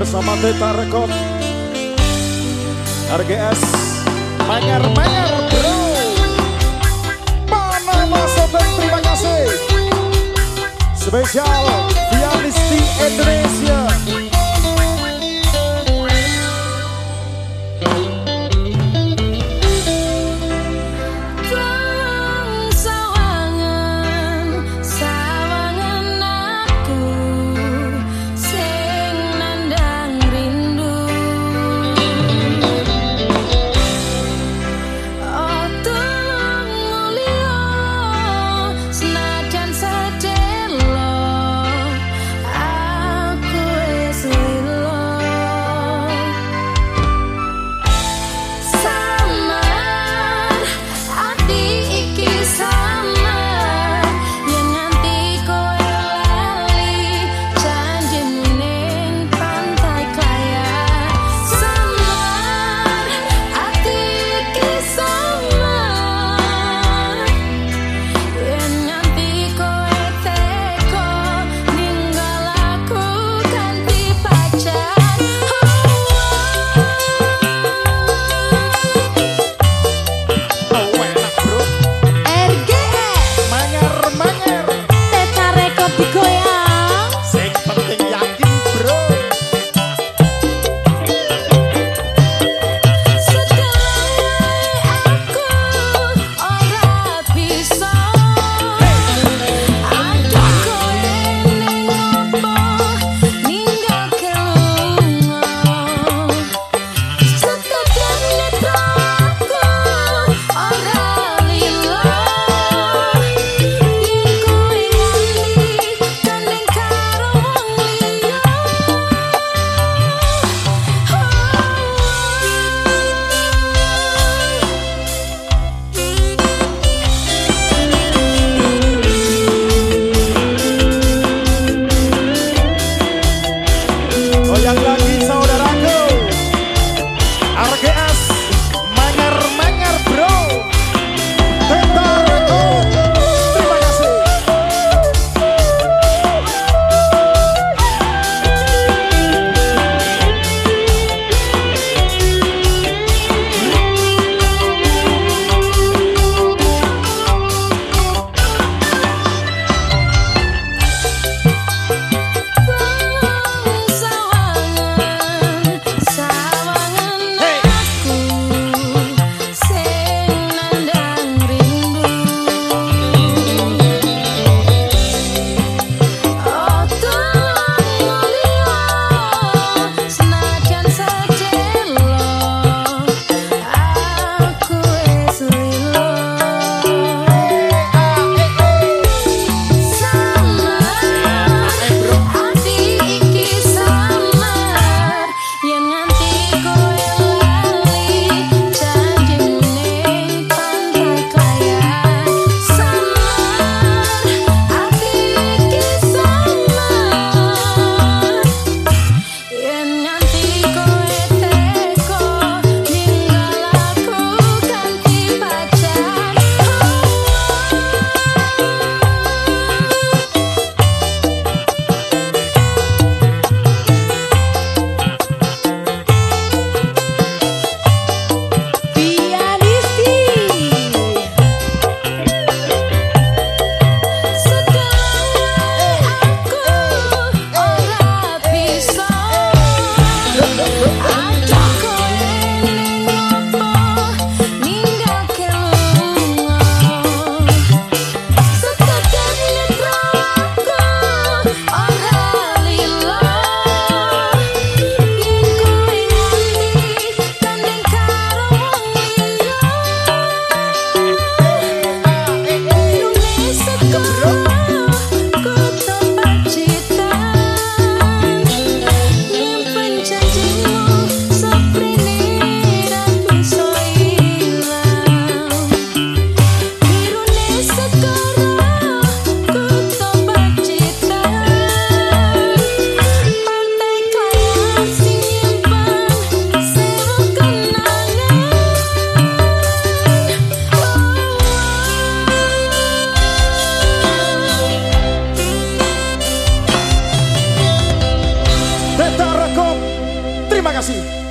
bersama Teta Rekod RGS Manyar-manyar bro. Mana masuk terima kasih. Spesial Pianisti Indonesia kasih.